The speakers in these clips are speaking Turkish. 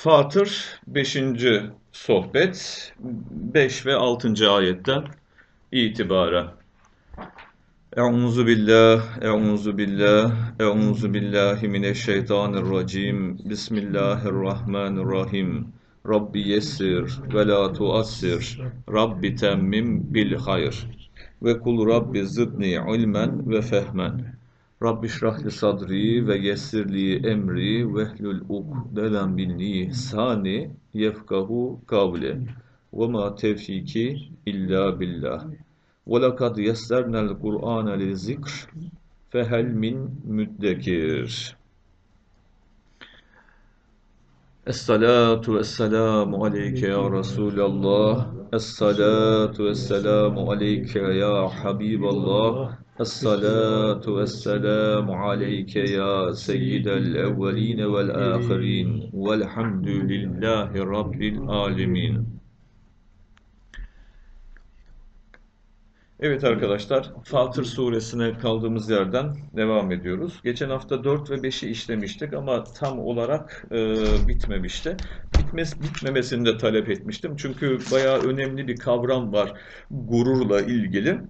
Fatır 5. sohbet 5 ve 6. ayetten itibaren. Euzu billah, euzu billah, euzu billahi mineşşeytanirracim. Bismillahirrahmanirrahim. Rabbi yessir ve la tuassir. Rabbi temmim bil hayr. Ve kul Rabbi zidni ilmen ve fehmen. Rabbi şrahli sadri ve yessirli emri ve hlul ukdelen bin lisani yefkahu kavle. Ve ma tevfiki illa billah. Ve lekad yessernel Kur'ane li zikr fehel min müddekir. Esselatu vesselamu aleyke ya Resulallah Esselatu vesselamu aleyke ya Habiballah Esselatu vesselamu aleyke ya seyyidel evveline vel ahirin velhamdülillahi rabbil alemin. Evet arkadaşlar, Fatır suresine kaldığımız yerden devam ediyoruz. Geçen hafta 4 ve 5'i işlemiştik ama tam olarak e, bitmemişti. Bitmez, bitmemesini de talep etmiştim. Çünkü bayağı önemli bir kavram var gururla ilgili.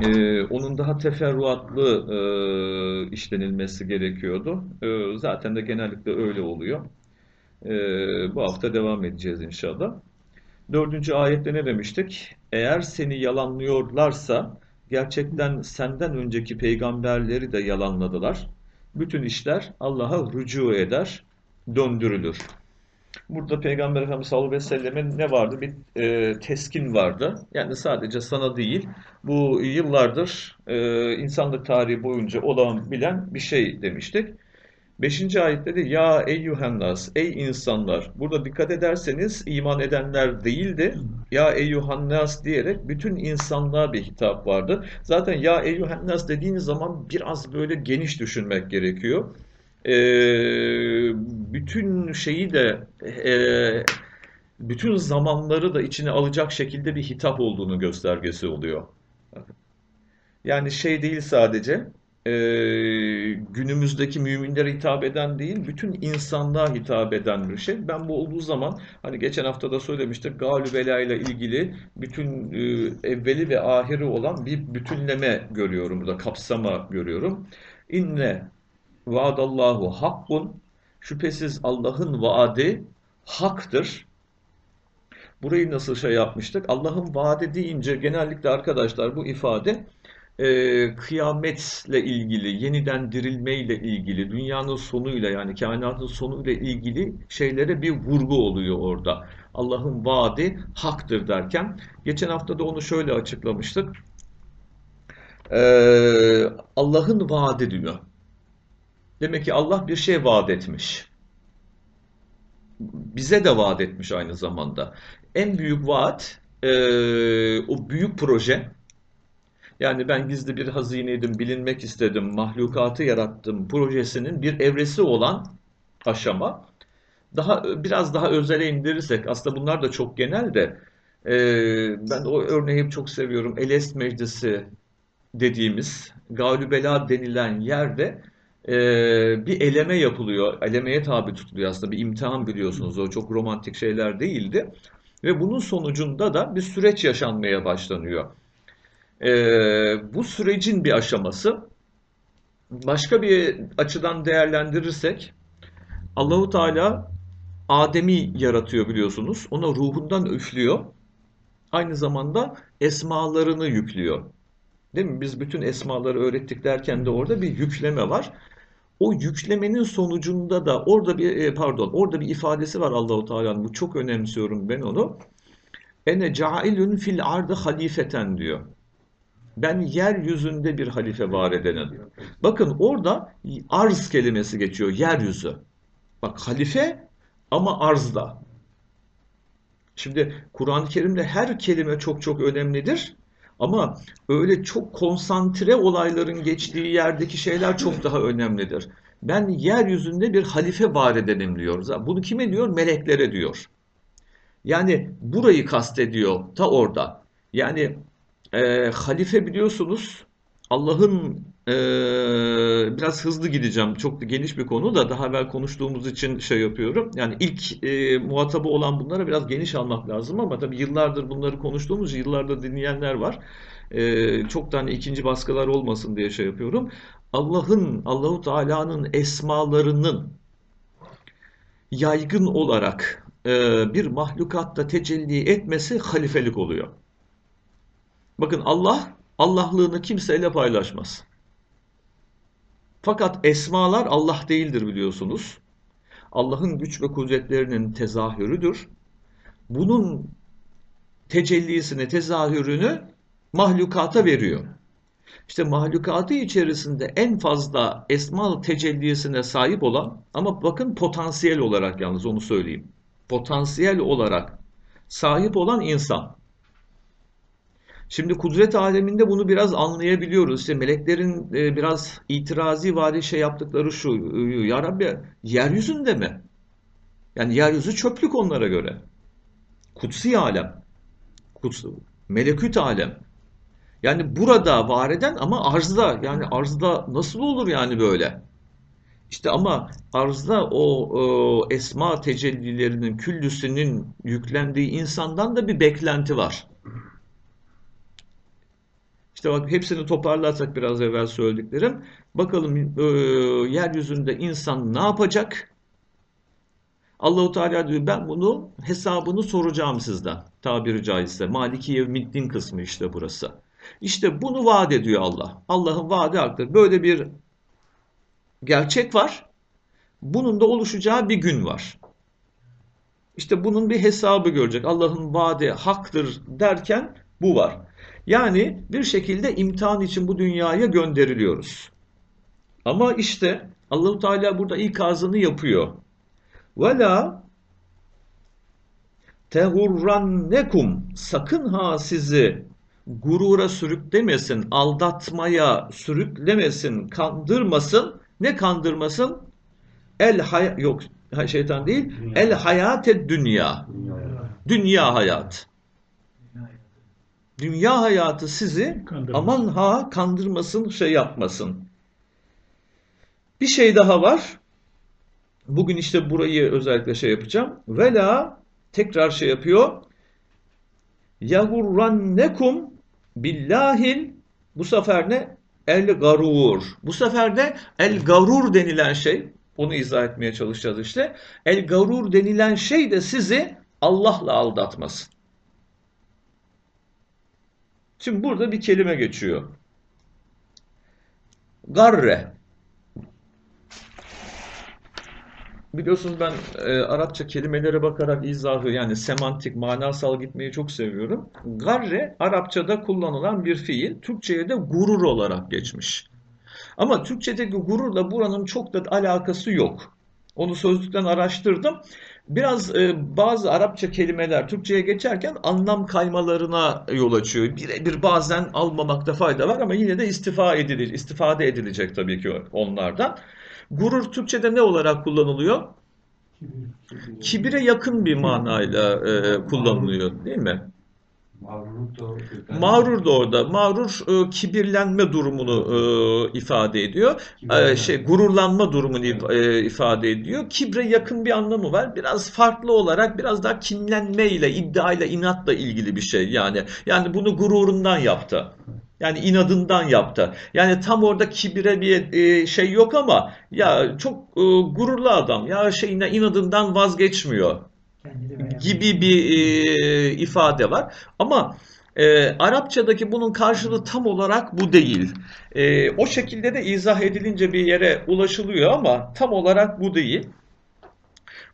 Ee, onun daha teferruatlı e, işlenilmesi gerekiyordu. E, zaten de genellikle öyle oluyor. E, bu hafta devam edeceğiz inşallah. Dördüncü ayette ne demiştik? Eğer seni yalanlıyorlarsa gerçekten senden önceki peygamberleri de yalanladılar. Bütün işler Allah'a rücu eder, döndürülür. Burada Peygamber Efendimiz sallallahu aleyhi ve sellemin ne vardı? Bir e, teskin vardı. Yani sadece sana değil, bu yıllardır e, insanlık tarihi boyunca olan bilen bir şey demiştik. Beşinci ayette de ya eyyuhannas, ey insanlar. Burada dikkat ederseniz iman edenler değildi. Ya eyyuhannas diyerek bütün insanlığa bir hitap vardı. Zaten ya eyyuhannas dediğiniz zaman biraz böyle geniş düşünmek gerekiyor e, bütün şeyi de e, bütün zamanları da içine alacak şekilde bir hitap olduğunu göstergesi oluyor. Yani şey değil sadece e, günümüzdeki müminlere hitap eden değil, bütün insanlığa hitap eden bir şey. Ben bu olduğu zaman, hani geçen hafta da söylemiştik, Galübela ile ilgili bütün e, evveli ve ahiri olan bir bütünleme görüyorum burada, kapsama görüyorum. İnne vaadallahu hakkun şüphesiz Allah'ın vaadi haktır. Burayı nasıl şey yapmıştık? Allah'ın vaadi deyince genellikle arkadaşlar bu ifade e, kıyametle ilgili, yeniden dirilmeyle ilgili, dünyanın sonuyla yani kainatın sonuyla ilgili şeylere bir vurgu oluyor orada. Allah'ın vaadi haktır derken, geçen hafta da onu şöyle açıklamıştık. E, Allah'ın vaadi diyor. Demek ki Allah bir şey vaat etmiş. Bize de vaat etmiş aynı zamanda. En büyük vaat e, o büyük proje. Yani ben gizli bir hazineydim, bilinmek istedim, mahlukatı yarattım projesinin bir evresi olan aşama. Daha biraz daha özele indirirsek aslında bunlar da çok genel de e, ben o örneği çok seviyorum. Elest Meclisi dediğimiz Galübela denilen yerde e, bir eleme yapılıyor. Elemeye tabi tutuluyor aslında bir imtihan biliyorsunuz. O çok romantik şeyler değildi. Ve bunun sonucunda da bir süreç yaşanmaya başlanıyor. E, bu sürecin bir aşaması başka bir açıdan değerlendirirsek Allahu Teala Adem'i yaratıyor biliyorsunuz. Ona ruhundan üflüyor. Aynı zamanda esmalarını yüklüyor. Değil mi? Biz bütün esmaları öğrettik derken de orada bir yükleme var. O yüklemenin sonucunda da orada bir e, pardon orada bir ifadesi var Allahu Teala'nın. Bu çok önemsiyorum ben onu. Ene cailun fil ardı halifeten diyor. Ben yeryüzünde bir halife var edenim. Bakın orada arz kelimesi geçiyor. Yeryüzü. Bak halife ama arzda. Şimdi Kur'an-ı Kerim'de her kelime çok çok önemlidir. Ama öyle çok konsantre olayların geçtiği yerdeki şeyler çok daha önemlidir. Ben yeryüzünde bir halife var edelim diyoruz. Bunu kime diyor? Meleklere diyor. Yani burayı kastediyor ta orada. Yani e, halife biliyorsunuz Allah'ın e, biraz hızlı gideceğim. Çok da geniş bir konu da daha evvel konuştuğumuz için şey yapıyorum. Yani ilk e, muhatabı olan bunlara biraz geniş almak lazım ama tabii yıllardır bunları konuştuğumuz yıllardır dinleyenler var. E, çok da hani ikinci baskılar olmasın diye şey yapıyorum. Allah'ın, Allahu Teala'nın esmalarının yaygın olarak e, bir mahlukatta tecelli etmesi halifelik oluyor. Bakın Allah Allah'lığını kimseyle paylaşmaz. Fakat esmalar Allah değildir biliyorsunuz. Allah'ın güç ve kudretlerinin tezahürüdür. Bunun tecellisini, tezahürünü mahlukata veriyor. İşte mahlukatı içerisinde en fazla esma tecellisine sahip olan ama bakın potansiyel olarak yalnız onu söyleyeyim. Potansiyel olarak sahip olan insan. Şimdi kudret aleminde bunu biraz anlayabiliyoruz. İşte meleklerin e, biraz itirazi vari şey yaptıkları şu. Ya Rabbi yeryüzünde mi? Yani yeryüzü çöplük onlara göre. Kutsi alem. Kutsi, meleküt alem. Yani burada var eden ama arzda. Yani arzda nasıl olur yani böyle? İşte ama arzda o, o esma tecellilerinin küllüsünün yüklendiği insandan da bir beklenti var. İşte bak hepsini toparlarsak biraz evvel söylediklerim. Bakalım e, yeryüzünde insan ne yapacak? Allahu Teala diyor ben bunu hesabını soracağım sizden. Tabiri caizse. Maliki Yevmiddin kısmı işte burası. İşte bunu vaat ediyor Allah. Allah'ın vaadi haktır. Böyle bir gerçek var. Bunun da oluşacağı bir gün var. İşte bunun bir hesabı görecek. Allah'ın vaadi haktır derken bu var. Yani bir şekilde imtihan için bu dünyaya gönderiliyoruz. Ama işte Allahu Teala burada ikazını yapıyor. Vela tehurrannekum sakın ha sizi gurura sürüklemesin, aldatmaya sürüklemesin, kandırmasın. Ne kandırmasın? El hay yok şeytan değil. Dünya. El hayate dünya. Dünya, dünya hayat. Dünya hayatı sizi aman ha kandırmasın, şey yapmasın. Bir şey daha var. Bugün işte burayı özellikle şey yapacağım. Vela tekrar şey yapıyor. Yahurrannekum billahil bu sefer ne? El garur. Bu sefer de el garur denilen şey onu izah etmeye çalışacağız işte. El garur denilen şey de sizi Allah'la aldatmasın. Şimdi burada bir kelime geçiyor. Garre. Biliyorsunuz ben e, Arapça kelimelere bakarak izahı yani semantik, manasal gitmeyi çok seviyorum. Garre Arapçada kullanılan bir fiil. Türkçe'ye de gurur olarak geçmiş. Ama Türkçedeki gururla buranın çok da alakası yok. Onu sözlükten araştırdım. Biraz e, bazı Arapça kelimeler Türkçe'ye geçerken anlam kaymalarına yol açıyor. Birebir bazen almamakta fayda var ama yine de istifa edilir, istifade edilecek tabii ki onlardan. Gurur Türkçe'de ne olarak kullanılıyor? Kibire yakın bir manayla e, kullanılıyor değil mi? Mağrur da orada. Mağrur e, kibirlenme durumunu e, ifade ediyor. E, şey gururlanma durumunu e, ifade ediyor. Kibre yakın bir anlamı var. Biraz farklı olarak biraz daha kinlenmeyle, iddiayla, inatla ilgili bir şey yani. Yani bunu gururundan yaptı. Yani inadından yaptı. Yani tam orada kibire bir e, şey yok ama ya çok e, gururlu adam. Ya şeyine inadından vazgeçmiyor gibi bir e, ifade var. Ama e, Arapçadaki bunun karşılığı tam olarak bu değil. E, o şekilde de izah edilince bir yere ulaşılıyor ama tam olarak bu değil.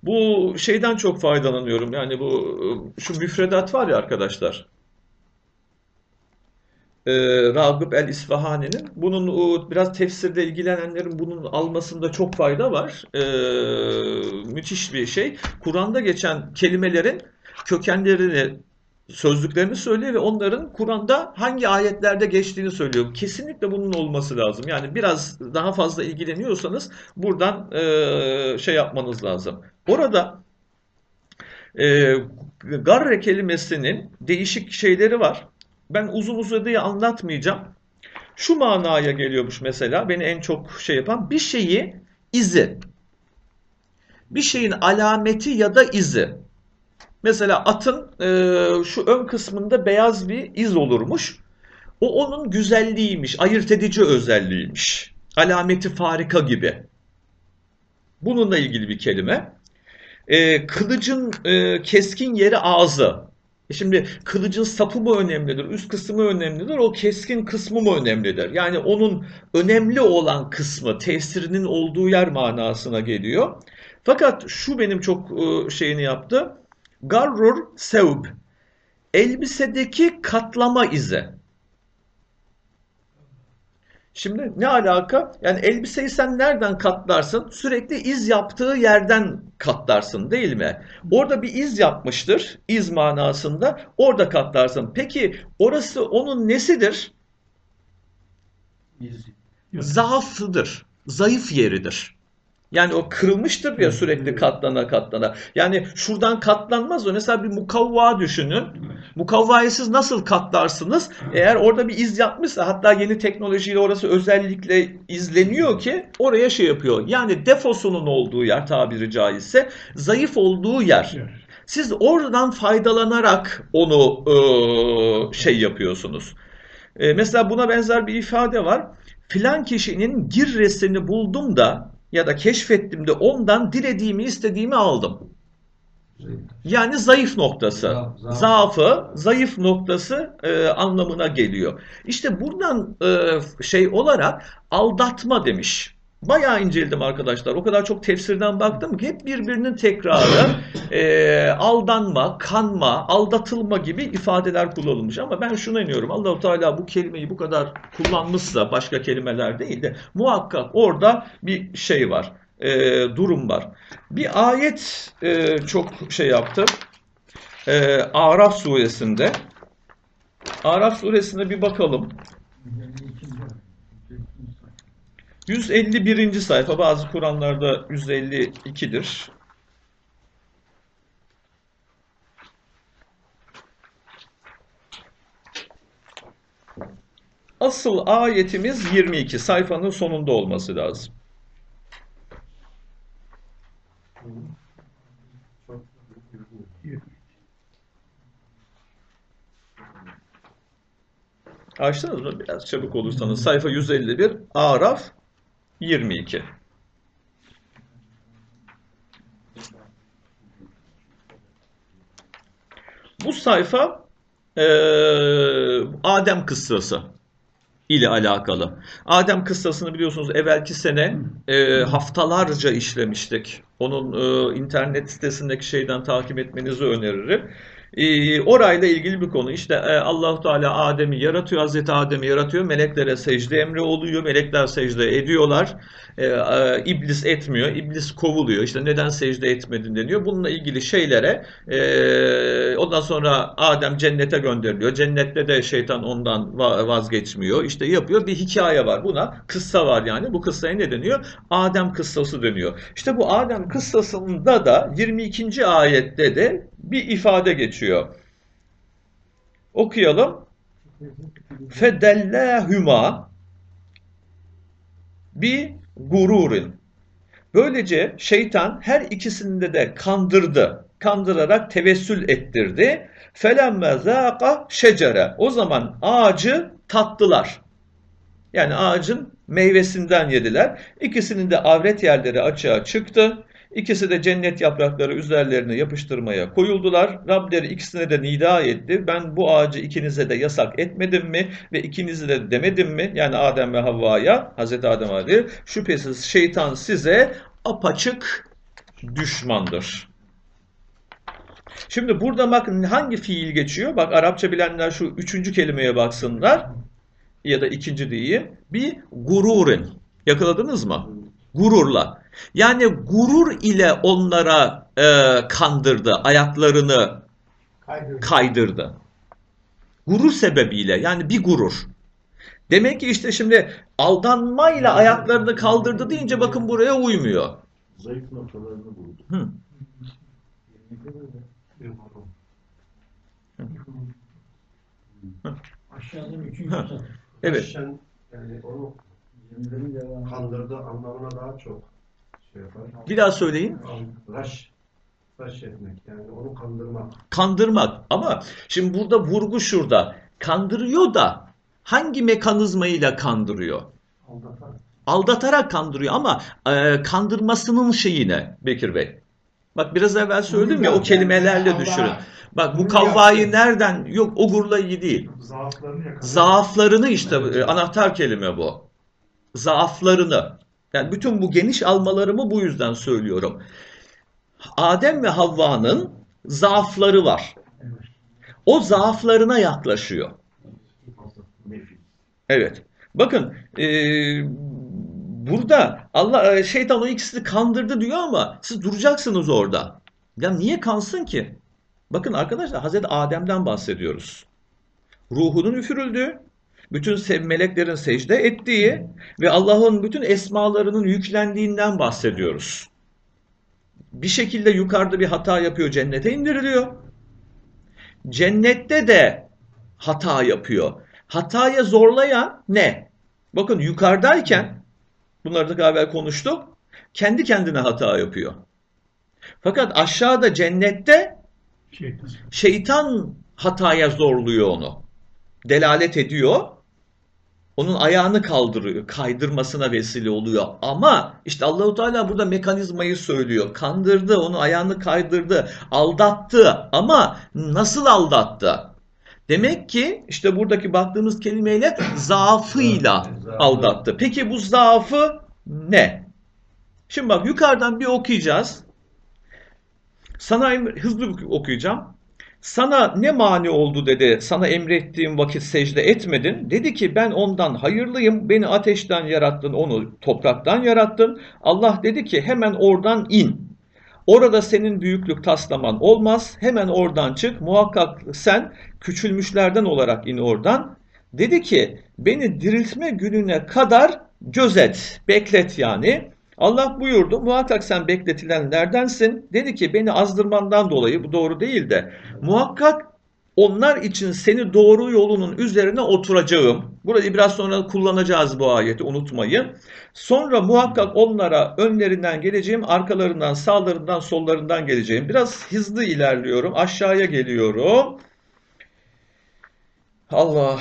Bu şeyden çok faydalanıyorum. Yani bu şu müfredat var ya arkadaşlar e, Ragıp el-İsfahani'nin. Bunun o, biraz tefsirde ilgilenenlerin bunun almasında çok fayda var. E, müthiş bir şey. Kur'an'da geçen kelimelerin kökenlerini sözlüklerini söylüyor ve onların Kur'an'da hangi ayetlerde geçtiğini söylüyor. Kesinlikle bunun olması lazım. Yani biraz daha fazla ilgileniyorsanız buradan e, şey yapmanız lazım. Orada e, garre kelimesinin değişik şeyleri var. Ben uzun uzadıya anlatmayacağım. şu manaya geliyormuş mesela beni en çok şey yapan bir şeyi izi. Bir şeyin alameti ya da izi. Mesela atın e, şu ön kısmında beyaz bir iz olurmuş. O onun güzelliğiymiş, ayırt edici özelliğiymiş. Alameti farika gibi. Bununla ilgili bir kelime. E, kılıcın e, keskin yeri ağzı. E şimdi kılıcın sapı mı önemlidir, üst kısmı önemlidir, o keskin kısmı mı önemlidir? Yani onun önemli olan kısmı, tesirinin olduğu yer manasına geliyor. Fakat şu benim çok e, şeyini yaptı. Garrur sevb. Elbisedeki katlama izi. Şimdi ne alaka? Yani elbiseyi sen nereden katlarsın? Sürekli iz yaptığı yerden katlarsın değil mi? Orada bir iz yapmıştır. iz manasında. Orada katlarsın. Peki orası onun nesidir? Zaafıdır. Zayıf yeridir. Yani o kırılmıştır ya sürekli katlana katlana. Yani şuradan katlanmaz o. Mesela bir mukavva düşünün. Mukavvayı siz nasıl katlarsınız? Eğer orada bir iz yapmışsa hatta yeni teknolojiyle orası özellikle izleniyor ki oraya şey yapıyor. Yani defosunun olduğu yer tabiri caizse zayıf olduğu yer. Siz oradan faydalanarak onu e, şey yapıyorsunuz. E, mesela buna benzer bir ifade var. Filan kişinin girresini buldum da ya da keşfettim de ondan dilediğimi istediğimi aldım. Yani zayıf noktası, Zaaf- zaafı, zayıf noktası e, anlamına geliyor. İşte buradan e, şey olarak aldatma demiş. Bayağı inceledim arkadaşlar. O kadar çok tefsirden baktım ki hep birbirinin tekrarı, e, aldanma, kanma, aldatılma gibi ifadeler kullanılmış. Ama ben şuna inanıyorum. Allahu Teala bu kelimeyi bu kadar kullanmışsa başka kelimeler değil de muhakkak orada bir şey var, e, durum var. Bir ayet e, çok şey yaptı. E, Araf suresinde. Araf suresine bir bakalım. 151. sayfa bazı Kur'anlarda 152'dir. Asıl ayetimiz 22 sayfanın sonunda olması lazım. Açtınız mı? Biraz çabuk olursanız. Sayfa 151, Araf 22. Bu sayfa eee, Adem kıssası ile alakalı. Adem kıssasını biliyorsunuz evvelki sene e, haftalarca işlemiştik. Onun e, internet sitesindeki şeyden takip etmenizi öneririm. E, orayla ilgili bir konu. İşte e, Teala Adem'i yaratıyor, Hazreti Adem'i yaratıyor. Meleklere secde emri oluyor. Melekler secde ediyorlar. E, e, iblis etmiyor. İblis kovuluyor. İşte neden secde etmedin deniyor. Bununla ilgili şeylere e, ondan sonra Adem cennete gönderiliyor. Cennette de şeytan ondan va- vazgeçmiyor. İşte yapıyor. Bir hikaye var. Buna kıssa var yani. Bu kıssaya ne deniyor? Adem kıssası deniyor. İşte bu Adem kıssasında da 22. ayette de bir ifade geçiyor. Okuyalım. Fedellâhüma bi gururin. Böylece şeytan her ikisinde de kandırdı. Kandırarak tevessül ettirdi. Felemme zâqa şecere. O zaman ağacı tattılar. Yani ağacın meyvesinden yediler. İkisinin de avret yerleri açığa çıktı. İkisi de cennet yaprakları üzerlerine yapıştırmaya koyuldular. Rableri ikisine de nida etti. Ben bu ağacı ikinize de yasak etmedim mi? Ve ikinize de demedim mi? Yani Adem ve Havva'ya, Hazreti Adem Ali, şüphesiz şeytan size apaçık düşmandır. Şimdi burada bakın hangi fiil geçiyor? Bak Arapça bilenler şu üçüncü kelimeye baksınlar. Ya da ikinci diyeyim. Bir gururin. Yakaladınız mı? Gururla. Yani gurur ile onlara e, kandırdı, ayaklarını Kaydırdı. kaydırdı. Gurur sebebiyle yani bir gurur. Demek ki işte şimdi aldanmayla ayaklarını kaldırdı deyince bakın buraya uymuyor. Zayıf noktalarını buldu. Hı. Aşağıdan üçüncü. Evet. Aşen Yani onu kandırdı anlamına daha çok şey yapar. Bir daha söyleyin. Raş, raş etmek yani onu kandırmak. Kandırmak. Ama şimdi burada vurgu şurada. Kandırıyor da hangi mekanizmayla kandırıyor? Aldatan. Aldatarak kandırıyor ama e, kandırmasının şeyi ne Bekir Bey? Bak biraz evvel söyledim ya o kelimelerle düşünün. Bak bu kavvayı nereden? Yok o gurlayı değil. Zaaflarını. Zaaflarını işte e, anahtar kelime bu. Zaaflarını. Yani bütün bu geniş almalarımı bu yüzden söylüyorum. Adem ve Havva'nın zaafları var. O zaaflarına yaklaşıyor. Evet. Bakın e, burada Allah e, şeytan o ikisini kandırdı diyor ama siz duracaksınız orada. Ya niye kansın ki? Bakın arkadaşlar Hazreti Adem'den bahsediyoruz. Ruhunun üfürüldüğü, bütün meleklerin secde ettiği ve Allah'ın bütün esmalarının yüklendiğinden bahsediyoruz. Bir şekilde yukarıda bir hata yapıyor, cennete indiriliyor. Cennette de hata yapıyor. Hataya zorlayan ne? Bakın yukarıdayken, bunları da evvel konuştuk, kendi kendine hata yapıyor. Fakat aşağıda cennette şeytan hataya zorluyor onu. Delalet ediyor. Onun ayağını kaldırıyor, kaydırmasına vesile oluyor. Ama işte Allahu Teala burada mekanizmayı söylüyor. Kandırdı, onun ayağını kaydırdı, aldattı. Ama nasıl aldattı? Demek ki işte buradaki baktığımız kelimeyle zaafıyla aldattı. Peki bu zaafı ne? Şimdi bak yukarıdan bir okuyacağız. Sana hızlı okuyacağım. Sana ne mani oldu dedi. Sana emrettiğim vakit secde etmedin. Dedi ki ben ondan hayırlıyım. Beni ateşten yarattın, onu topraktan yarattın. Allah dedi ki hemen oradan in. Orada senin büyüklük taslaman olmaz. Hemen oradan çık. Muhakkak sen küçülmüşlerden olarak in oradan. Dedi ki beni diriltme gününe kadar gözet, beklet yani. Allah buyurdu muhakkak sen bekletilenlerdensin. Dedi ki beni azdırmandan dolayı bu doğru değil de muhakkak onlar için seni doğru yolunun üzerine oturacağım. Burayı biraz sonra kullanacağız bu ayeti unutmayın. Sonra muhakkak onlara önlerinden geleceğim, arkalarından, sağlarından, sollarından geleceğim. Biraz hızlı ilerliyorum. Aşağıya geliyorum. Allah.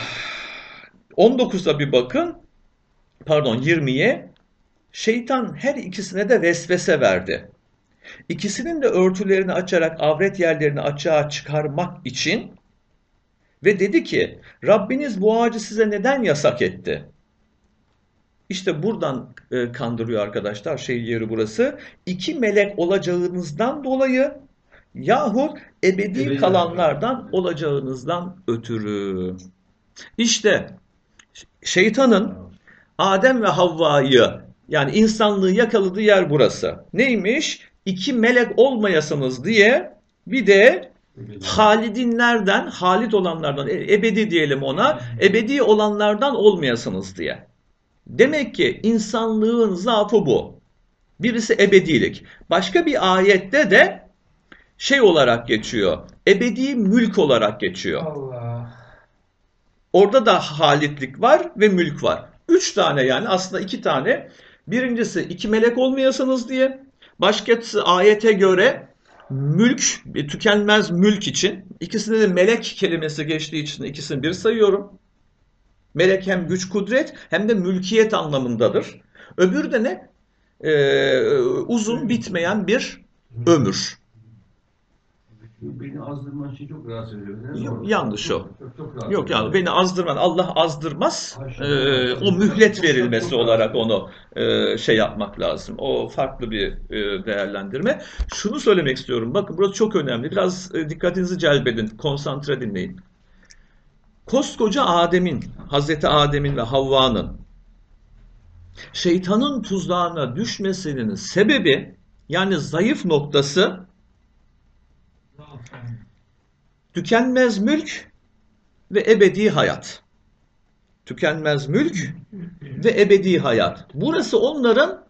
19'a bir bakın. Pardon 20'ye. Şeytan her ikisine de vesvese verdi. İkisinin de örtülerini açarak avret yerlerini açığa çıkarmak için ve dedi ki Rabbiniz bu ağacı size neden yasak etti? İşte buradan e, kandırıyor arkadaşlar şey yeri burası. İki melek olacağınızdan dolayı yahut ebedi Ebedi kalanlardan olacağınızdan ötürü. İşte şeytanın Adem ve Havva'yı yani insanlığı yakaladığı yer burası. Neymiş? İki melek olmayasınız diye bir de Halidinlerden, Halit olanlardan, e- ebedi diyelim ona, ebedi olanlardan olmayasınız diye. Demek ki insanlığın zaafı bu. Birisi ebedilik. Başka bir ayette de şey olarak geçiyor. Ebedi mülk olarak geçiyor. Allah. Orada da halitlik var ve mülk var. Üç tane yani aslında iki tane. Birincisi iki melek olmayasınız diye. Başkası ayete göre mülk, tükenmez mülk için. İkisinde de melek kelimesi geçtiği için ikisini bir sayıyorum. Melek hem güç kudret hem de mülkiyet anlamındadır. Öbürü de ne? Ee, uzun bitmeyen bir ömür. Beni azdırman şey çok rahatsız ediyor. Yok, yanlış o. Çok, çok Yok yani beni azdırman Allah azdırmaz. Ee, o mühlet verilmesi olarak onu e, şey yapmak lazım. O farklı bir e, değerlendirme. Şunu söylemek istiyorum. Bakın burası çok önemli. Biraz e, dikkatinizi celbedin. Konsantre dinleyin. Koskoca Adem'in, Hazreti Adem'in ve Havva'nın şeytanın tuzağına düşmesinin sebebi yani zayıf noktası tükenmez mülk ve ebedi hayat. Tükenmez mülk ve ebedi hayat. Burası onların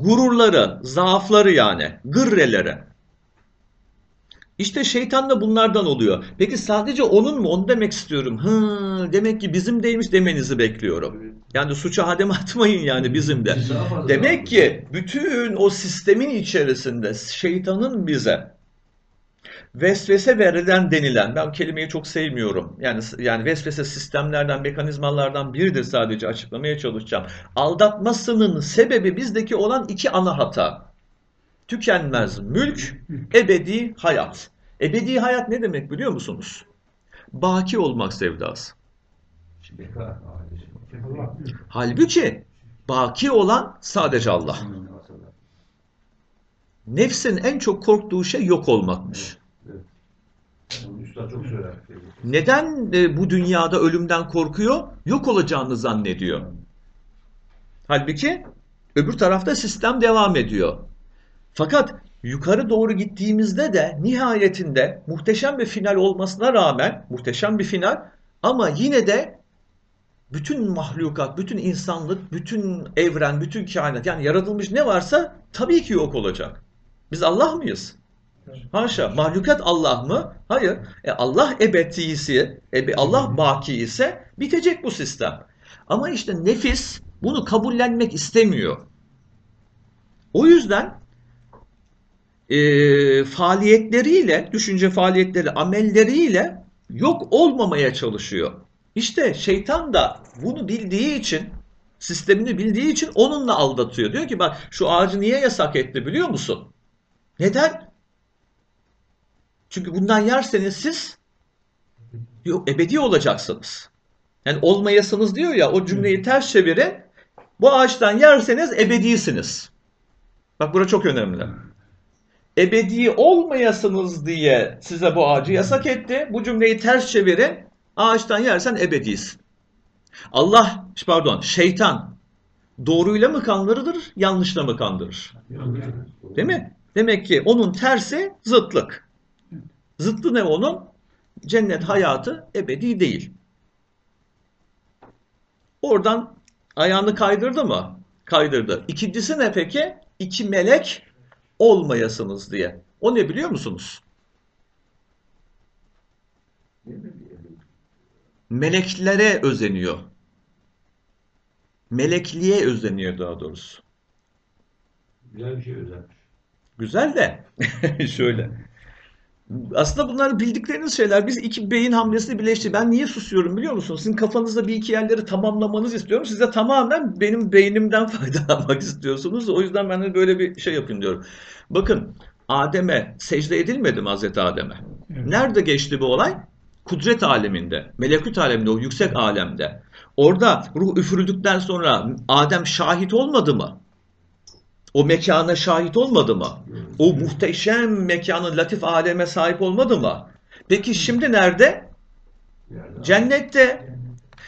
gururları, zaafları yani, gırreleri. İşte şeytan da bunlardan oluyor. Peki sadece onun mu? Onu demek istiyorum. Hı, demek ki bizim değilmiş demenizi bekliyorum. Yani suça hademe atmayın yani bizim de. Demek ki bütün o sistemin içerisinde şeytanın bize vesvese verilen denilen, ben kelimeyi çok sevmiyorum. Yani yani vesvese sistemlerden, mekanizmalardan biridir sadece açıklamaya çalışacağım. Aldatmasının sebebi bizdeki olan iki ana hata. Tükenmez mülk, ebedi hayat. Ebedi hayat ne demek biliyor musunuz? Baki olmak sevdası. Halbuki baki olan sadece Allah. Nefsin en çok korktuğu şey yok olmakmış. Üstad çok söyler. Neden e, bu dünyada ölümden korkuyor? Yok olacağını zannediyor. Halbuki öbür tarafta sistem devam ediyor. Fakat yukarı doğru gittiğimizde de nihayetinde muhteşem bir final olmasına rağmen muhteşem bir final ama yine de bütün mahlukat, bütün insanlık, bütün evren, bütün kainat yani yaratılmış ne varsa tabii ki yok olacak. Biz Allah mıyız? Haşa. Mahlukat Allah mı? Hayır. E Allah ebedisi, ebe, Allah baki ise bitecek bu sistem. Ama işte nefis bunu kabullenmek istemiyor. O yüzden e, faaliyetleriyle, düşünce faaliyetleri, amelleriyle yok olmamaya çalışıyor. İşte şeytan da bunu bildiği için, sistemini bildiği için onunla aldatıyor. Diyor ki bak şu ağacı niye yasak etti biliyor musun? Neden? Çünkü bundan yerseniz siz yok, ebedi olacaksınız. Yani olmayasınız diyor ya o cümleyi ters çevirin. Bu ağaçtan yerseniz ebedisiniz. Bak bura çok önemli. Ebedi olmayasınız diye size bu ağacı yasak etti. Bu cümleyi ters çevirin. Ağaçtan yersen ebedisin. Allah, pardon, şeytan doğruyla mı kandırır, yanlışla mı kandırır? Değil mi? Demek ki onun tersi zıtlık. Zıttı ne onun? Cennet hayatı ebedi değil. Oradan ayağını kaydırdı mı? Kaydırdı. İkincisi ne peki? İki melek olmayasınız diye. O ne biliyor musunuz? Meleklere özeniyor. Melekliğe özeniyor daha doğrusu. Güzel bir şey özelmiş. Güzel de şöyle. Aslında bunlar bildikleriniz şeyler. Biz iki beyin hamlesini birleşti. Ben niye susuyorum biliyor musunuz? Sizin kafanızda bir iki yerleri tamamlamanızı istiyorum. Siz de tamamen benim beynimden faydalanmak istiyorsunuz. O yüzden ben de böyle bir şey yapayım diyorum. Bakın Adem'e secde edilmedi mi Hazreti Adem'e? Nerede geçti bu olay? Kudret aleminde, melekut aleminde, o yüksek alemde. Orada ruh üfürüldükten sonra Adem şahit olmadı mı? O mekana şahit olmadı mı? O muhteşem mekanın latif aleme sahip olmadı mı? Peki şimdi nerede? Cennette.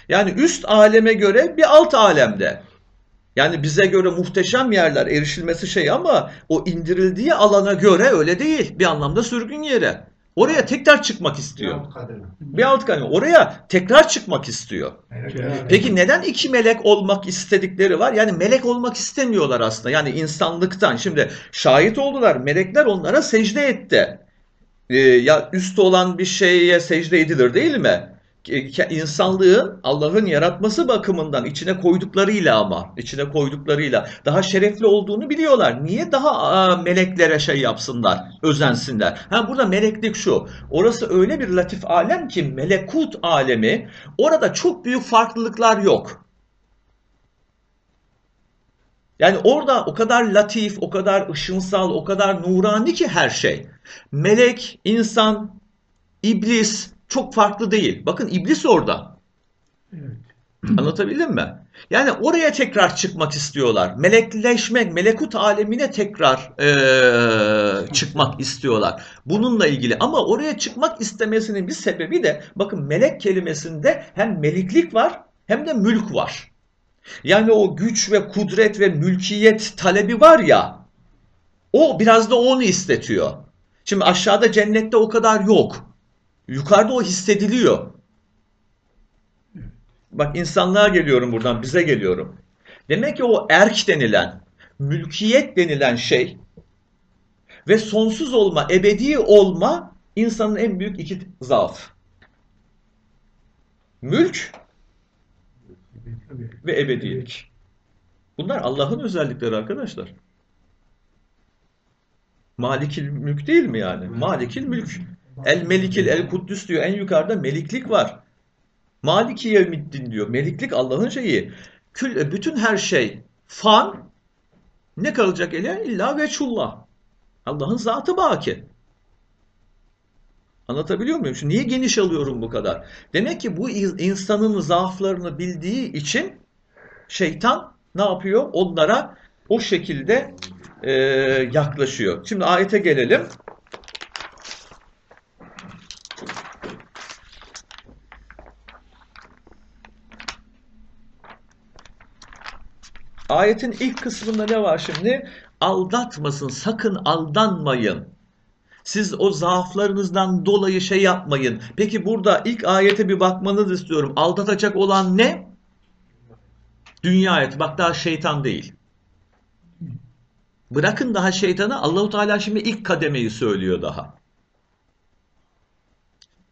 Yani üst aleme göre bir alt alemde. Yani bize göre muhteşem yerler erişilmesi şey ama o indirildiği alana göre öyle değil. Bir anlamda sürgün yere. Oraya tekrar çıkmak istiyor. Bir alt kademe. Oraya tekrar çıkmak istiyor. Peki neden iki melek olmak istedikleri var? Yani melek olmak istemiyorlar aslında. Yani insanlıktan. Şimdi şahit oldular. Melekler onlara secde etti. Ee, ya üst olan bir şeye secde edilir değil mi? Ke- İnsanlığın Allah'ın yaratması bakımından içine koyduklarıyla ama içine koyduklarıyla daha şerefli olduğunu biliyorlar. Niye daha meleklere şey yapsınlar, özensinler? Ha burada meleklik şu. Orası öyle bir latif alem ki melekut alemi. Orada çok büyük farklılıklar yok. Yani orada o kadar latif, o kadar ışınsal, o kadar nurani ki her şey. Melek, insan, iblis çok farklı değil. Bakın iblis orada. Anlatabildim mi? Yani oraya tekrar çıkmak istiyorlar. Melekleşmek, melekut alemine tekrar eee, çıkmak istiyorlar. Bununla ilgili ama oraya çıkmak istemesinin bir sebebi de bakın melek kelimesinde hem meliklik var hem de mülk var. Yani o güç ve kudret ve mülkiyet talebi var ya o biraz da onu istetiyor. Şimdi aşağıda cennette o kadar yok. Yukarıda o hissediliyor. Bak insanlığa geliyorum buradan, bize geliyorum. Demek ki o erk denilen, mülkiyet denilen şey ve sonsuz olma, ebedi olma insanın en büyük iki zaaf. Mülk ve ebedilik. Bunlar Allah'ın özellikleri arkadaşlar. Malikil mülk değil mi yani? Malikil mülk. El melikil el kuddüs diyor. En yukarıda meliklik var. Maliki yevmiddin diyor. Meliklik Allah'ın şeyi. Kül, bütün her şey fan. Ne kalacak ele? İlla veçullah. Allah'ın zatı baki. Anlatabiliyor muyum? Şimdi niye geniş alıyorum bu kadar? Demek ki bu insanın zaaflarını bildiği için şeytan ne yapıyor? Onlara o şekilde e, yaklaşıyor. Şimdi ayete gelelim. Ayetin ilk kısmında ne var şimdi? Aldatmasın, sakın aldanmayın. Siz o zaaflarınızdan dolayı şey yapmayın. Peki burada ilk ayete bir bakmanızı istiyorum. Aldatacak olan ne? Dünya et. Bak daha şeytan değil. Bırakın daha şeytanı. Allahu Teala şimdi ilk kademeyi söylüyor daha.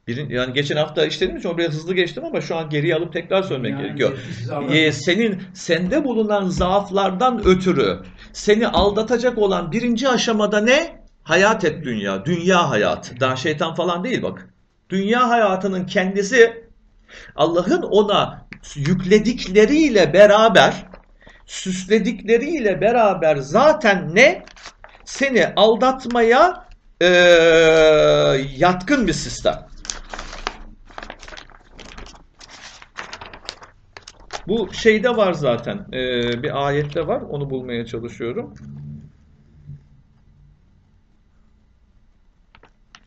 Birin, yani geçen hafta işlediğim için o biraz hızlı geçtim ama şu an geriye alıp tekrar söylemek Yani gerekiyor. Ee, senin sende bulunan zaaflardan ötürü seni aldatacak olan birinci aşamada ne? Hayat et dünya. Dünya hayatı. Daha şeytan falan değil bak. Dünya hayatının kendisi Allah'ın ona yükledikleriyle beraber süsledikleriyle beraber zaten ne? Seni aldatmaya eee, yatkın bir sistem. Bu şeyde var zaten. Eee, bir ayette var. Onu bulmaya çalışıyorum.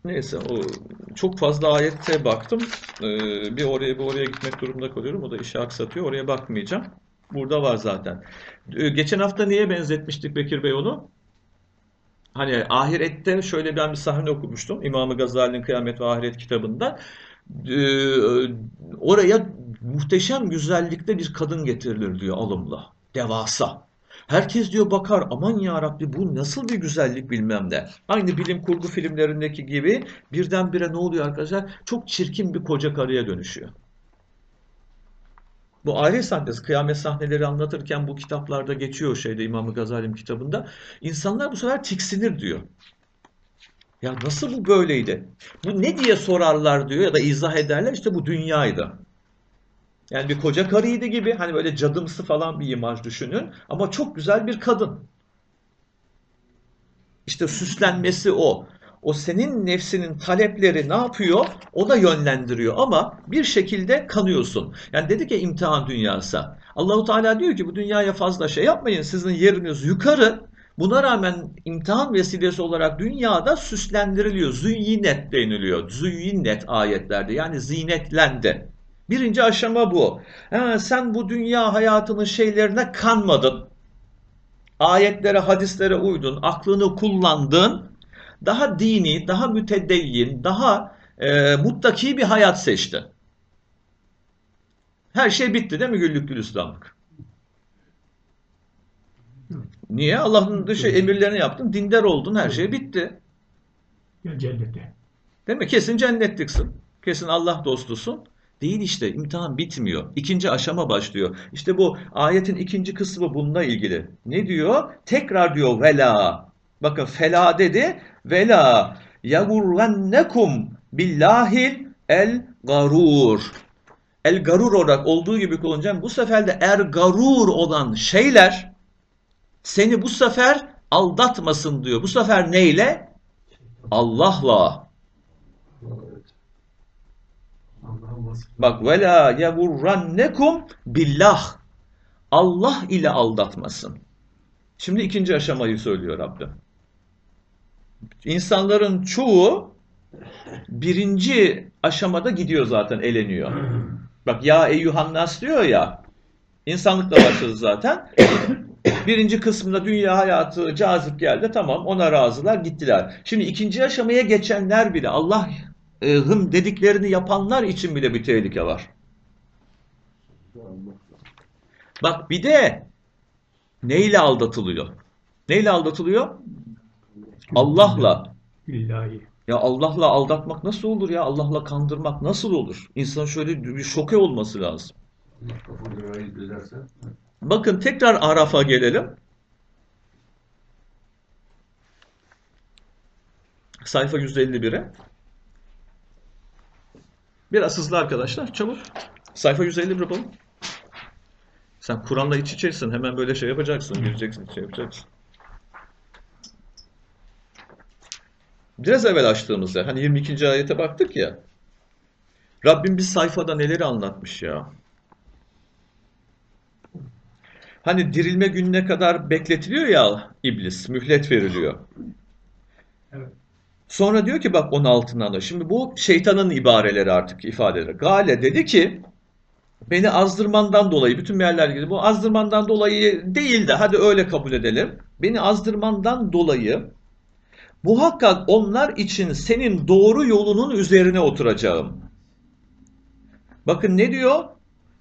Neyse o çok fazla ayette baktım. Ee, bir oraya bir oraya gitmek durumunda kalıyorum. O da işi aksatıyor. Oraya bakmayacağım. Burada var zaten. Ee, geçen hafta niye benzetmiştik Bekir Bey onu? Hani ahirette şöyle ben bir sahne okumuştum. İmam-ı Gazali'nin Kıyamet ve Ahiret kitabında. Ee, oraya muhteşem güzellikte bir kadın getirilir diyor alımla. Devasa. Herkes diyor bakar aman ya Rabbi bu nasıl bir güzellik bilmem ne. Aynı bilim kurgu filmlerindeki gibi birdenbire ne oluyor arkadaşlar? Çok çirkin bir koca karıya dönüşüyor. Bu ahiret sahnesi, kıyamet sahneleri anlatırken bu kitaplarda geçiyor şeyde İmam-ı Gazali'nin kitabında. İnsanlar bu sefer tiksinir diyor. Ya nasıl bu böyleydi? Bu ne diye sorarlar diyor ya da izah ederler işte bu dünyaydı. Yani bir koca karıydı gibi hani böyle cadımsı falan bir imaj düşünün ama çok güzel bir kadın. İşte süslenmesi o. O senin nefsinin talepleri ne yapıyor? O da yönlendiriyor ama bir şekilde kanıyorsun. Yani dedik ya imtihan dünyası. Allahu Teala diyor ki bu dünyaya fazla şey yapmayın. Sizin yeriniz yukarı. Buna rağmen imtihan vesilesi olarak dünyada süslendiriliyor. Züyyinet deniliyor. Züyyinet ayetlerde yani zinetlendi. Birinci aşama bu. Ha, sen bu dünya hayatının şeylerine kanmadın. Ayetlere, hadislere uydun, aklını kullandın. Daha dini, daha mütedeyyin, daha e, muttaki bir hayat seçtin. Her şey bitti değil mi güllük gülistanlık? Niye? Allah'ın dışı emirlerini yaptın, dindar oldun, her şey bitti. Ya cennete. Değil mi? Kesin cennetliksin. Kesin Allah dostusun. Değil işte imtihan bitmiyor. İkinci aşama başlıyor. İşte bu ayetin ikinci kısmı bununla ilgili. Ne diyor? Tekrar diyor vela. Bakın fela dedi. Vela yagurrennekum billahil el garur. El garur olarak olduğu gibi kullanacağım. Bu sefer de er garur olan şeyler seni bu sefer aldatmasın diyor. Bu sefer neyle? Allah'la. Bak ve la yagurrannekum billah. Allah ile aldatmasın. Şimdi ikinci aşamayı söylüyor Rabbim. İnsanların çoğu birinci aşamada gidiyor zaten eleniyor. Bak ya eyyuhannas diyor ya. İnsanlıkla başladı zaten. Birinci kısmında dünya hayatı cazip geldi. Tamam ona razılar gittiler. Şimdi ikinci aşamaya geçenler bile Allah'ın dediklerini yapanlar için bile bir tehlike var. Bak bir de neyle aldatılıyor? Neyle aldatılıyor? Allah'la. Billahi. Ya Allah'la aldatmak nasıl olur ya? Allah'la kandırmak nasıl olur? İnsan şöyle bir şoke olması lazım. Bakın tekrar Araf'a gelelim. Sayfa 151'e. Biraz hızlı arkadaşlar. Çabuk. Sayfa 151 yapalım. Sen Kur'an'la iç içesin. Hemen böyle şey yapacaksın. Gireceksin. Şey yapacaksın. Biraz evvel açtığımızda hani 22. ayete baktık ya. Rabbim bir sayfada neleri anlatmış ya. Hani dirilme gününe kadar bekletiliyor ya iblis, mühlet veriliyor. Evet. Sonra diyor ki bak 16'dan da. Şimdi bu şeytanın ibareleri artık ifadeleri. Gale dedi ki beni azdırmandan dolayı bütün mealler gibi bu azdırmandan dolayı değil de hadi öyle kabul edelim. Beni azdırmandan dolayı muhakkak onlar için senin doğru yolunun üzerine oturacağım. Bakın ne diyor?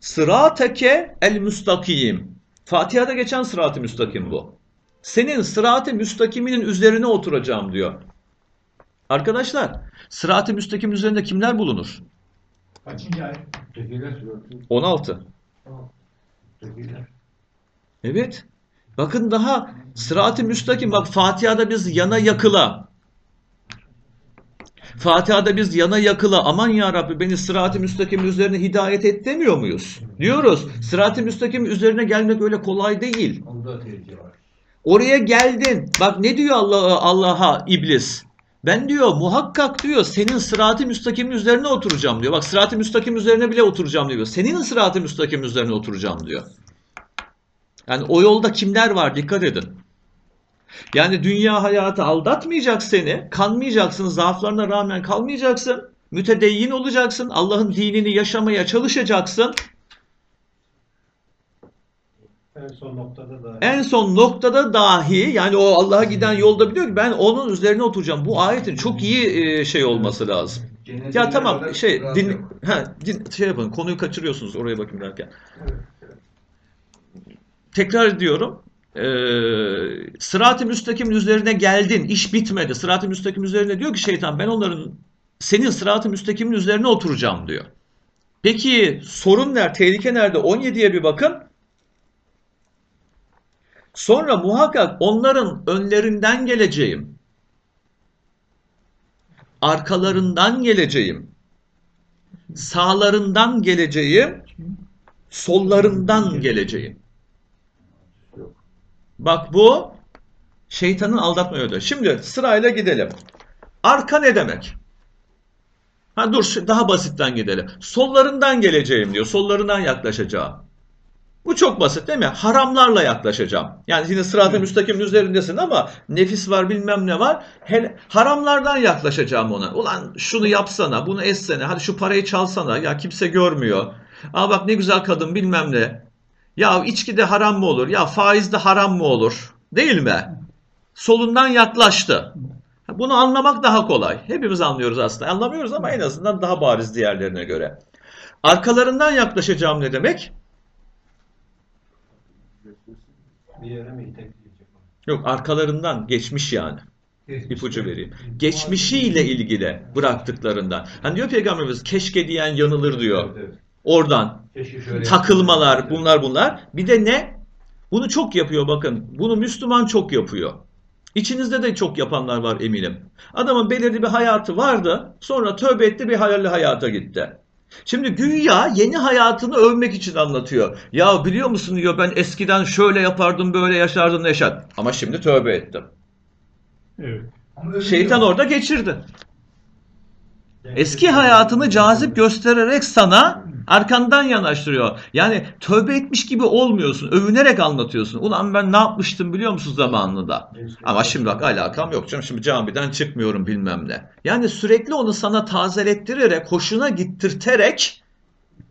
Sırateke el müstakim. Fatiha'da geçen sırat-ı müstakim bu. Senin sırat-ı müstakiminin üzerine oturacağım diyor. Arkadaşlar, sırat-ı müstakim üzerinde kimler bulunur? Kaçıncı ay? Tekiler suratı. 16. Tekiler. Evet. Bakın daha sırat-ı müstakim. Bak Fatiha'da biz yana yakıla. Fatiha'da biz yana yakıla aman ya Rabbi beni sırat-ı müstakim üzerine hidayet et demiyor muyuz? Diyoruz. Sırat-ı müstakim üzerine gelmek öyle kolay değil. Oraya geldin. Bak ne diyor Allah Allah'a iblis? Ben diyor muhakkak diyor senin sırat-ı müstakimin üzerine oturacağım diyor. Bak sırat-ı müstakim üzerine bile oturacağım diyor. Senin sırat-ı müstakim üzerine oturacağım diyor. Yani o yolda kimler var dikkat edin. Yani dünya hayatı aldatmayacak seni. Kanmayacaksın, zaaflarına rağmen kalmayacaksın. Mütedeyyin olacaksın. Allah'ın dinini yaşamaya çalışacaksın. En son noktada da En son noktada dahi yani o Allah'a giden yolda biliyor ki ben onun üzerine oturacağım. Bu ayetin çok iyi e, şey olması lazım. Cennete Ya tamam şey din, yok. ha, din, şey yapın konuyu kaçırıyorsunuz oraya bakayım derken. Tekrar ediyorum. Ee, sırat-ı müstakimin üzerine geldin. iş bitmedi. Sırat-ı müstakim üzerine diyor ki şeytan ben onların senin sırat-ı müstakimin üzerine oturacağım diyor. Peki sorun nerede? Tehlike nerede? 17'ye bir bakın. Sonra muhakkak onların önlerinden geleceğim. Arkalarından geleceğim. Sağlarından geleceğim. Sollarından geleceğim. Bak bu şeytanın aldatma yolu. Şimdi sırayla gidelim. Arka ne demek? Ha dur daha basitten gidelim. Sollarından geleceğim diyor. Sollarından yaklaşacağım. Bu çok basit değil mi? Haramlarla yaklaşacağım. Yani yine sırat-ı müstakimin üzerindesin ama nefis var bilmem ne var. Hele, haramlardan yaklaşacağım ona. Ulan şunu yapsana, bunu etsene, hadi şu parayı çalsana. Ya kimse görmüyor. Aa bak ne güzel kadın bilmem ne. Ya içki de haram mı olur? Ya faiz de haram mı olur? Değil mi? Solundan yaklaştı. Bunu anlamak daha kolay. Hepimiz anlıyoruz aslında. Anlamıyoruz ama en azından daha bariz diğerlerine göre. Arkalarından yaklaşacağım ne demek? Yok arkalarından geçmiş yani. İpucu vereyim. Geçmişiyle ilgili bıraktıklarından. Hani diyor Peygamberimiz keşke diyen yanılır diyor. Evet, evet. Oradan takılmalar yapsaydım. bunlar bunlar. Bir de ne? Bunu çok yapıyor bakın. Bunu Müslüman çok yapıyor. İçinizde de çok yapanlar var eminim. Adamın belirli bir hayatı vardı. Sonra tövbe etti bir hayırlı hayata gitti. Şimdi güya yeni hayatını övmek için anlatıyor. Ya biliyor musun diyor ben eskiden şöyle yapardım böyle yaşardım Neşat. Ama şimdi tövbe ettim. Evet. Şeytan orada geçirdi. Eski hayatını cazip göstererek sana arkandan yanaştırıyor. Yani tövbe etmiş gibi olmuyorsun. Övünerek anlatıyorsun. Ulan ben ne yapmıştım biliyor musun zamanında? Ama şimdi bak alakam yok canım. Şimdi camiden çıkmıyorum bilmem ne. Yani sürekli onu sana tazelettirerek, hoşuna gittirterek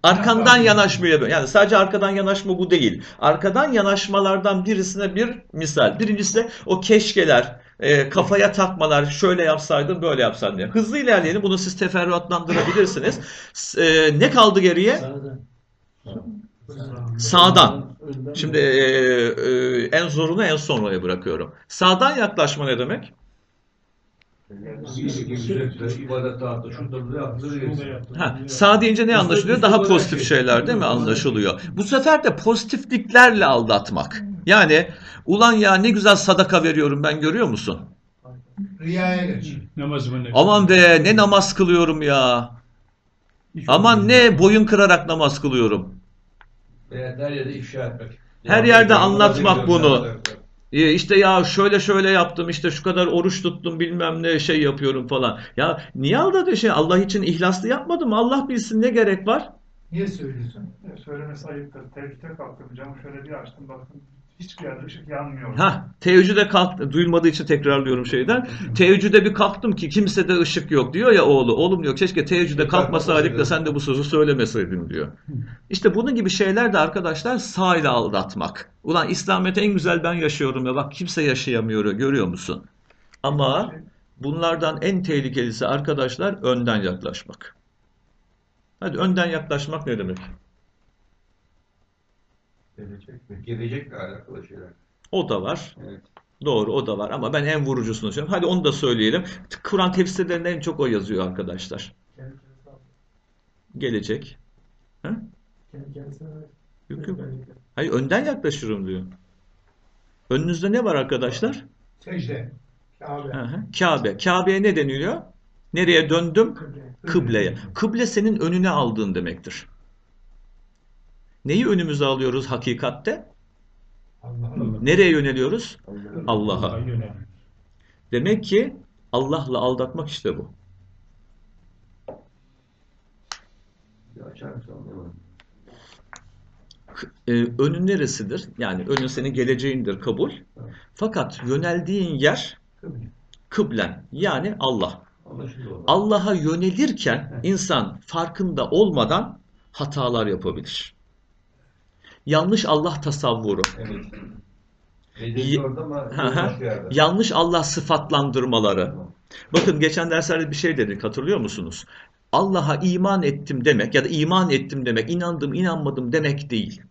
arkandan yanaşmaya yani sadece arkadan yanaşma bu değil. Arkadan yanaşmalardan birisine bir misal. Birincisi o keşkeler, e, kafaya takmalar, şöyle yapsaydın böyle yapsaydın diye. Hızlı ilerleyelim. Bunu siz teferruatlandırabilirsiniz. E, ne kaldı geriye? Sağdan. Şimdi e, en zorunu en sonraya bırakıyorum. Sağdan yaklaşma ne demek? Ha, sağ deyince ne anlaşılıyor? Daha pozitif şeyler değil mi anlaşılıyor? Bu sefer de pozitifliklerle aldatmak. Yani ulan ya ne güzel sadaka veriyorum ben görüyor musun? Riyaya geç. Aman be ne namaz kılıyorum ya. Hiç Aman ne boyun kırarak namaz kılıyorum. Her yerde ifşa etmek. Her yerde anlatmak bunu. E, işte ya şöyle şöyle yaptım işte şu kadar oruç tuttum bilmem ne şey yapıyorum falan. Ya niye aldadı şey Allah için ihlaslı yapmadım mı? Allah bilsin ne gerek var? Niye söylüyorsun? Söylemesi ayıptır. Teheccüde kalktım camı şöyle bir açtım baktım. Hiçbir yerde ışık yanmıyor. Ha, teheccüde kalk duyulmadığı için tekrarlıyorum şeyden. Teheccüde bir kalktım ki kimsede ışık yok diyor ya oğlu. Oğlum diyor keşke teheccüde kalkmasaydık da sen de bu sözü söylemeseydin diyor. İşte bunun gibi şeyler de arkadaşlar sağ aldatmak. Ulan İslamiyet'i en güzel ben yaşıyorum ya bak kimse yaşayamıyor görüyor musun? Ama bunlardan en tehlikelisi arkadaşlar önden yaklaşmak. Hadi önden yaklaşmak ne demek? Gelecek mi? Gelecekle alakalı şeyler. O da var. Evet. Doğru o da var ama ben en vurucusunu söylüyorum. Hadi onu da söyleyelim. Kur'an tefsirlerinde en çok o yazıyor arkadaşlar. Gelecek. Ha? Yok yok. Hayır önden yaklaşırım diyor. Önünüzde ne var arkadaşlar? Secde. Kabe. Kabe. Kabe'ye ne deniliyor? Nereye döndüm? Kıbleye. Kıble senin önüne aldığın demektir. Neyi önümüze alıyoruz hakikatte? Nereye yöneliyoruz? Allah'a. Demek ki Allah'la aldatmak işte bu. Ee, önün neresidir? Yani önün senin geleceğindir kabul. Fakat yöneldiğin yer Kıble. kıblen yani Allah. Allah'a yönelirken insan farkında olmadan hatalar yapabilir. Yanlış Allah tasavvuru, Evet. Yanlış Allah sıfatlandırmaları. Tamam. Bakın geçen derslerde bir şey dedik hatırlıyor musunuz? Allah'a iman ettim demek ya da iman ettim demek, inandım inanmadım demek değil.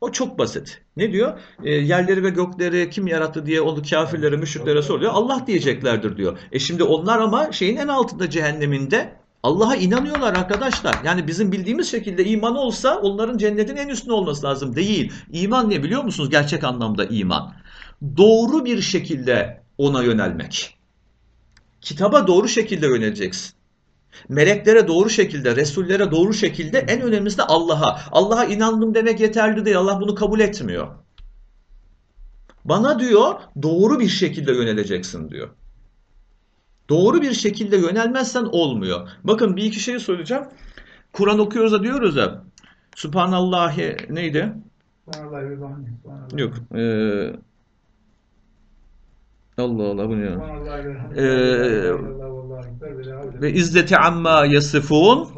O çok basit. Ne diyor? E, yerleri ve gökleri kim yarattı diye onu kafirlere, müşriklere soruyor. Allah diyeceklerdir diyor. E şimdi onlar ama şeyin en altında cehenneminde Allah'a inanıyorlar arkadaşlar. Yani bizim bildiğimiz şekilde iman olsa onların cennetin en üstünde olması lazım. Değil. İman ne biliyor musunuz? Gerçek anlamda iman. Doğru bir şekilde ona yönelmek. Kitaba doğru şekilde yöneleceksin. Meleklere doğru şekilde, Resullere doğru şekilde en önemlisi de Allah'a. Allah'a inandım demek yeterli değil. Allah bunu kabul etmiyor. Bana diyor doğru bir şekilde yöneleceksin diyor. Doğru bir şekilde yönelmezsen olmuyor. Bakın bir iki şey söyleyeceğim. Kur'an okuyoruz da diyoruz ya. Subhanallahi neydi? Yok. eee, Allah Allah bu ne? ya? Ee, Ve izzeti amma yasifun.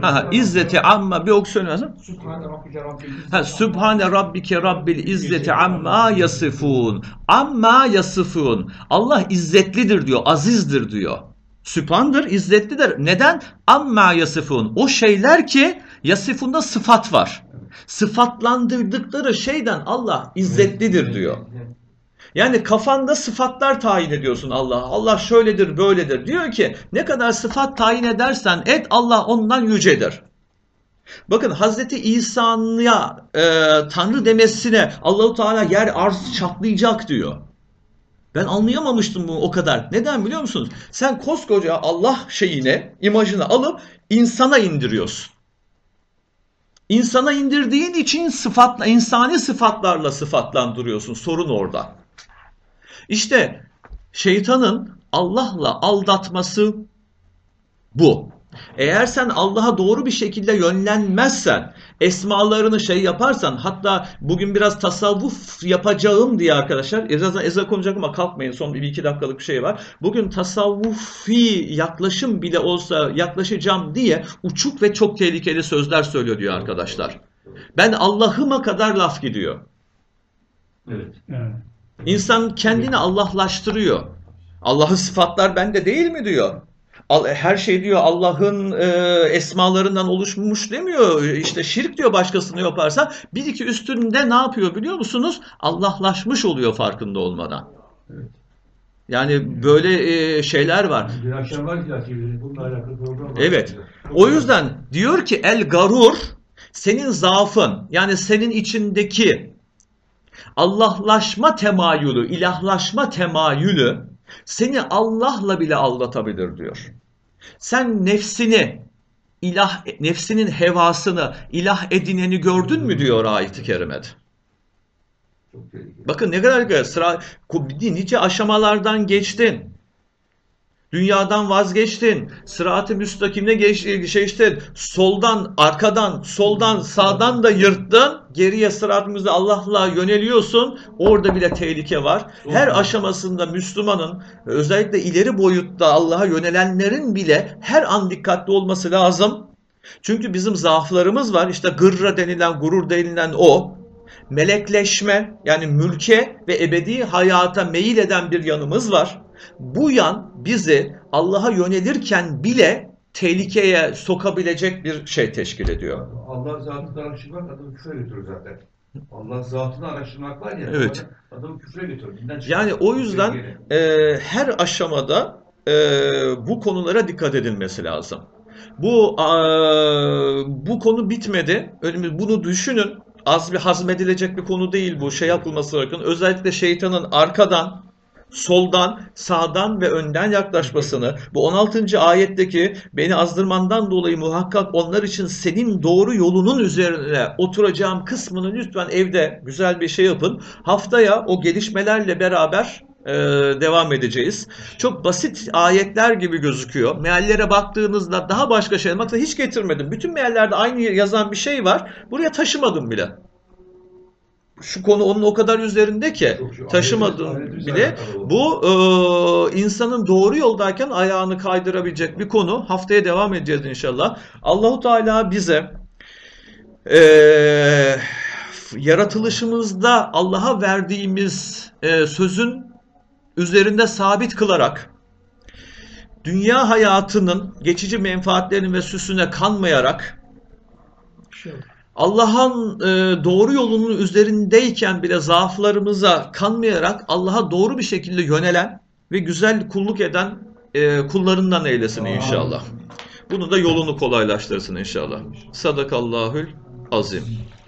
Ha, ha, izzeti amma bir ok söylemezsin. Subhane rabbike rabbil izzeti Ha, Sübhane rabbike rabbil izzeti amma yasifun. Amma yasifun. Allah izzetlidir diyor, azizdir diyor. Sübhandır, izzetlidir. Neden? Amma yasifun. O şeyler ki yasifunda sıfat var. Sıfatlandırdıkları şeyden Allah izzetlidir diyor. Yani kafanda sıfatlar tayin ediyorsun Allah. Allah şöyledir, böyledir. Diyor ki ne kadar sıfat tayin edersen et Allah ondan yücedir. Bakın Hazreti İsa'ya e, Tanrı demesine Allahu Teala yer arz çatlayacak diyor. Ben anlayamamıştım bunu o kadar. Neden biliyor musunuz? Sen koskoca Allah şeyine, imajını alıp insana indiriyorsun. İnsana indirdiğin için sıfatla, insani sıfatlarla sıfatlandırıyorsun. Sorun orada. İşte şeytanın Allah'la aldatması bu. Eğer sen Allah'a doğru bir şekilde yönlenmezsen, esmalarını şey yaparsan, hatta bugün biraz tasavvuf yapacağım diye arkadaşlar, birazdan ezan konacak ama kalkmayın son bir iki dakikalık bir şey var. Bugün tasavvufi yaklaşım bile olsa yaklaşacağım diye uçuk ve çok tehlikeli sözler söylüyor diyor arkadaşlar. Ben Allah'ıma kadar laf gidiyor. Evet. Evet. İnsan kendini Allah'laştırıyor. Allah'ın sıfatlar bende değil mi diyor. Al- Her şey diyor Allah'ın e, esmalarından oluşmuş demiyor. İşte şirk diyor başkasını yaparsa. Bir iki üstünde ne yapıyor biliyor musunuz? Allah'laşmış oluyor farkında olmadan. Evet. Yani böyle e, şeyler var. Bir akşam var ki bununla alakalı program var. Evet. O yüzden diyor ki el garur senin zaafın yani senin içindeki Allahlaşma temayülü, ilahlaşma temayülü seni Allah'la bile aldatabilir diyor. Sen nefsini, ilah, nefsinin hevasını, ilah edineni gördün mü diyor ayet-i kerimede. Bakın ne kadar güzel. Sıra, nice aşamalardan geçtin. Dünyadan vazgeçtin. Sırat-ı müstakimde geç, geçtin. Soldan, arkadan, soldan, sağdan da yırttın. Geriye sıratımızda Allah'la yöneliyorsun. Orada bile tehlike var. Her aşamasında Müslümanın özellikle ileri boyutta Allah'a yönelenlerin bile her an dikkatli olması lazım. Çünkü bizim zaaflarımız var. İşte gırra denilen, gurur denilen o melekleşme yani mülke ve ebedi hayata meyil eden bir yanımız var. Bu yan bizi Allah'a yönelirken bile tehlikeye sokabilecek bir şey teşkil ediyor. Allah zatını araştırmak adamı küfre götürür zaten. Allah zatını araştırmak var ya. Evet. Adamı küfre götürür. Dinden Yani o yüzden e, her aşamada e, bu konulara dikkat edilmesi lazım. Bu a, bu konu bitmedi. Önümüz bunu düşünün. Az bir hazmedilecek bir konu değil bu. Şey yapılması gerekiyor. Özellikle şeytanın arkadan, soldan, sağdan ve önden yaklaşmasını, bu 16. ayetteki beni azdırmandan dolayı muhakkak onlar için senin doğru yolunun üzerine oturacağım kısmını lütfen evde güzel bir şey yapın. Haftaya o gelişmelerle beraber e, devam edeceğiz. Çok basit ayetler gibi gözüküyor. Meallere baktığınızda daha başka şey. Bakın hiç getirmedim. Bütün meallerde aynı yazan bir şey var. Buraya taşımadım bile. Şu konu onun o kadar üzerinde ki ayetle bile. Bu e, insanın doğru yoldayken ayağını kaydırabilecek bir konu. Haftaya devam edeceğiz inşallah. Allahu Teala bize e, yaratılışımızda Allah'a verdiğimiz e, sözün üzerinde sabit kılarak dünya hayatının geçici menfaatlerinin ve süsüne kanmayarak Allah'ın e, doğru yolunun üzerindeyken bile zaaflarımıza kanmayarak Allah'a doğru bir şekilde yönelen ve güzel kulluk eden e, kullarından eylesin inşallah. Bunu da yolunu kolaylaştırsın inşallah. Sadakallahül azim.